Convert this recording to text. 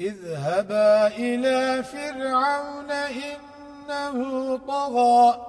اذهبا إلى فرعون إنه طغى.